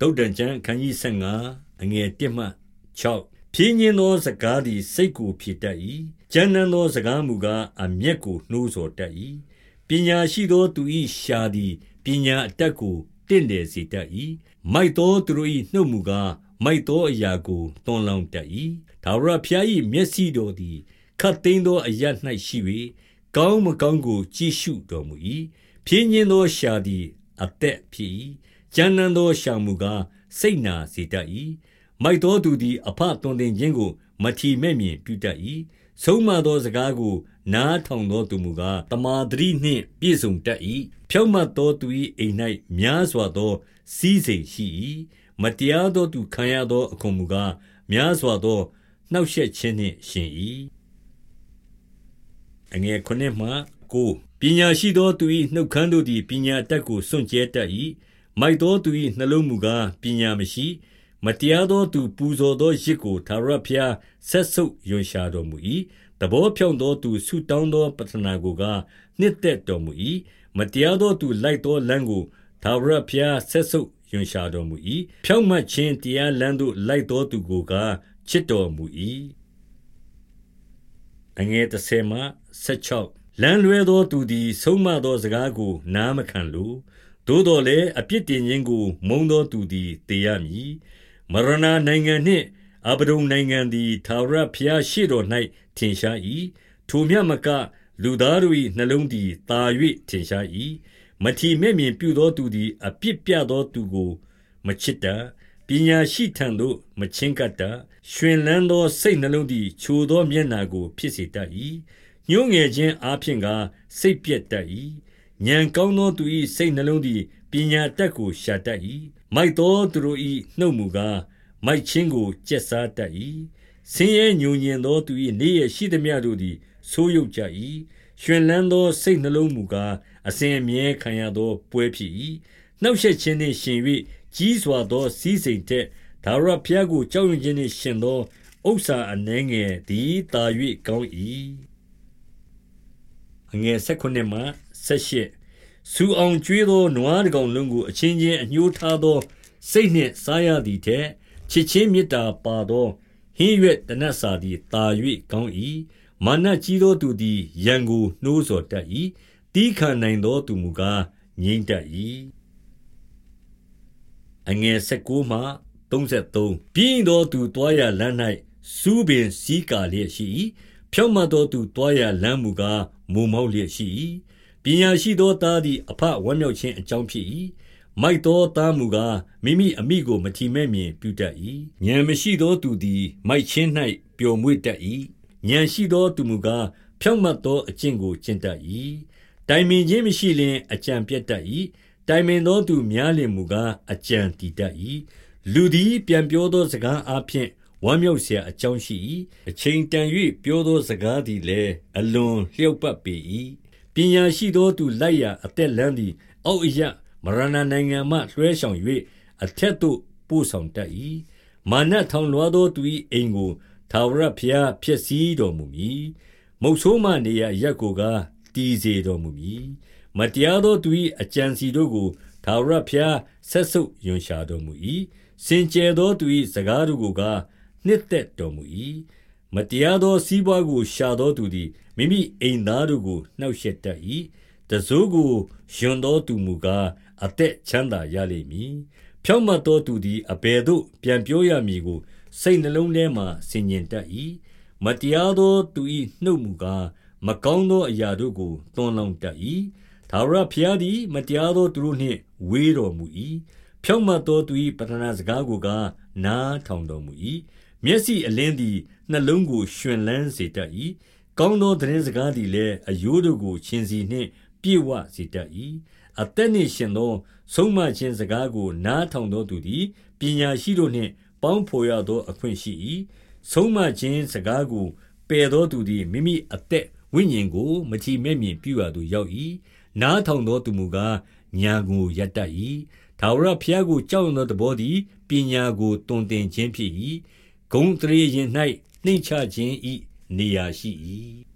တုတ်တန်ကျမ်းခန်းကြီး15အငယ်1မှ6ဖြင်းညင်းသောစကားသည်စိတ်ကိုဖြစ်တတ်၏ကျမ်းမ်းသောစကားမူကားအမျက်ကိုနှိုးဆော်တတ်၏ပညာရှိသောသူ၏ရှာသည်ပညာအတတ်ကိုတင့်တယ်စေတတ်၏မိုက်သောသူတို့၏နှုတ်မူကားမိုက်သောအရာကိုတွန်းလောင်းတတ်၏ဒါဝရဖျား၏မျက်စိတော်သည်ခတ်သိမ်းသောအရ၌ရှိ၍ကောင်းမကောင်းကိုကြည့်ရှုတော်မူ၏ဖြင်းညင်းသောရှာသည်အသက်ဖြစ်၏ ကျမ်းမ်းသောရှာမူကားစိတ်နာစေတတ်၏မိုက်သောသူသည် အဖသွန်သင်ခြင်းကို မထီမဲ့မြင်ပြုတတ်၏ဆုံးမသောစကားကို နားထောင်သောသူမူကားတမာတရိနှင့်ပြည့်စုံတတ်၏ဖြောင့်မတ်သောသူ၏အိမ်၌များစွာသော စည်းစိမ်ရှိ၏မတရားသောသူခံရသောအခွန်မူကားများစွာသောနှောက်ယှက်ခြင်းနှင့်ရှင်၏အငယ်ခုနှစ်မှကိုပညာရှိသောသူ၏နှုတ်ခမ်းတို့သည်ပညာတတ်ကိုစွန့်ကြဲတတ်၏ မိုက်သောသူ၏နှလုံးမူကားပညာမရှိမတရားသောသူပူဇော်သောရစ်ကိုသာရဖျားဆက်ဆုပ်ယွန်ရှာတော်မူ၏တဘောဖြောင့်သောသူဆုတောင်းသောပတနာကိုကနှစ်သက်တော်မူ၏မတရားသောသူလိုက်သောလမ်းကိုသာရဖျားဆက်ဆုပ်ယွန်ရှာတော်မူ၏ဖြောင့်မတ်ခြင်းတရားလမ်းသို့လိုက်သောသူကိုကချစ်တော်မူ၏အငယ်30မှ16လမ်းလွဲသောသူသည်ဆုံးမသောစကားကိုနားမခံလို သို့တော်လည်းအပြစ်တင်ခြင်းကို မုံသောသူသည်တေရမည်မရဏနိုင်ငံနှင့်အဘဒုံနိုင်ငံသည်သာရဖျားရှိတော်၌ထင်ရှား၏ထိုမြတ်မက လူသားတို့၏နှလုံးသည်တာ၍ထင်ရှား၏မထီမဲ့မြင်ပြုသောသူသည်အပြစ်ပြသောသူကို မချစ်တတ်ပညာရှိထံသို့မချင်းကပ်တတ်ရှင်လန်းသောစိတ်နှလုံးသည်ချိုသောမျက်နာကို ဖြစ်စေတတ်၏ညှိုးငယ်ခြင်းအားဖြင့်ကစိတ်ပြက်တတ်၏ ဉာဏ်ကောင်းသောသူ၏စိတ်နှလုံးသည်ပညာတတ်ကိုရှာတတ်၏မိုက်သောသူတို့၏နှုတ်မူကားမိုက်ခြင်းကိုကျက်စားတတ်၏ဆင်းရဲညူညင်သောသူ၏နေရရှိသည်များတို့သည်ဆိုးရုပ်ကြ၏ရှင်လန်းသောစိတ်နှလုံးမူကားအစဉ်အမြဲခံရသောပွဲဖြစ်၏နှောက်ယှက်ခြင်းနှင့်ရှင်၍ကြီးစွာသောစည်းစိမ်ထက်ဒါဝရဘုရားကိုကြောက်ရွံ့ခြင်းနှင့်ရှင်သောဥစ္စာအနှဲငယ်သည်တာ၍ကောင်း၏အငယ်၁၉မှ ၁၈စူအောင်ကျွေးသောနွားတကောင်လုံးကိုအချင်းချင်းအညှိုးထားသော စိတ်နှင့်စားရသည်ထက်ချစ်ချင်းမေတ္တာပါသောဟင်းရွက်တနတ်စာသည်တာ၍ကောင်း၏မာနကြီးသောသူသည်ရန်ကိုနှိုးဆော်တတ်၏တီးခံနိုင်သောသူမူကားငြိမ့်တတ်၏အငယ်16မှ33ပြင်းသောသူတွားရလမ်း၌စူးပင်စည်းကာလျက်ရှိ၏ဖြောင့်မတ်သောသူတွားရလမ်းမူကားမုံမောက်လျက်ရှိ၏ ပညာရှိသောသားသည် အဘဝမ်းမြောက်ခြင်းအကြောင်းဖြစ်၏။မိုက်သောသားမူကားမိမိအမိကို မထီမဲ့မြင်ပြုတတ်၏။ဥာဏ်မရှိသောသူသည် မိုက်ခြင်း၌ပျော်မွေ့တတ်၏။ဥာဏ်ရှိသောသူမူကား ဖြောင့်မတ်သောအကျင့်ကို ကျင့်တတ်၏။တိုင်ပင်ခြင်းမရှိလျှင် အကြံပျက်တတ်၏။တိုင်ပင်သောသူများလျှင်မူကား အကြံတည်တတ်၏။လူသည် ပြန်ပြောသောစကားအားဖြင့် ဝမ်းမြောက်စရာအကြောင်းရှိ၏။အချိန်တန်၍ပြောသောစကားသည်လည်း အလွန်လျောက်ပတ်ပေ၏။ ပညာရှိသောသူလိုက်ရာအသက်လန်းသည် အောက်အရမရဏနိုင်ငံမှလွှဲဆောင်၍အထက်သို့ပို့ဆောင်တတ်၏မာနထောင်လွှားသောသူ၏အိမ်ကိုသာဝရဖျားဖြစ်စည်းတော်မူမည်မုတ်ဆိုးမနေရရက်ကိုကတည်စေတော်မူမည်မတရားသောသူ၏အကြံစီတို့ကိုသာဝရဖျားဆက်ဆုပ်ယွန်ရှာတော်မူ၏စင်ကြယ်သောသူ၏စကားတို့ကိုကနှစ်သက်တော်မူ၏ မတရားသောစီးပွားကို ရှာသောသူသည်မိမိအိမ်သားတို့ကိုနှောက်ယှက်တတ်၏တစိုးကိုယွန်သောသူမူကားအသက်ချမ်းသာရလိမ့်မည်ဖြောင့်မတ်သောသူသည်အဘယ်သို့ ပြန်ပြောရမည်ကို စိတ်နှလုံးထဲမှဆင်ញင်တတ်၏မတရားသောသူ၏နှုတ်မူကားမကောင်းသောအရာတို့ကိုသွန်လောင်းတတ်၏သာရဖျားသည်မတရားသောသူတို့နှင့်ဝေးတော်မူ၏ဖြောင့်မတ်သောသူ၏ပတနာစကားကိုကားနားထောင်တော်မူ၏ မျက်စိအလင်းသည်နှလုံးကိုရှင်လန်းစေတတ်၏ကောင်းသောသတင်းစကားသည်လည်းအယိုးတို့ကိုချင်းစီနှင့်ပြည့်ဝစေတတ်၏အသက်နှင့်ရှင်သော ဆုံးမခြင်းစကားကို နားထောင်သောသူသည်ပညာရှိတို့နှင့်ပေါင်းဖော်ရသောအခွင့်ရှိ၏ဆုံးမခြင်းစကားကိုပယ်သောသူသည်မိမိအသက်ဝိညာဉ်ကိုမချီမဲ့မြင်ပြုရသူရောက်၏နားထောင်သောသူမူကားညာကိုယတတ်၏ထာဝရဘုရားကိုကြောက်ရွံ့သောသဘောသည်ပညာကိုတွင်တင်ခြင်းဖြစ်၏ ဂုံတရေရင်၌နှိမ့်ချခြင်း၏နေရာရှိ၏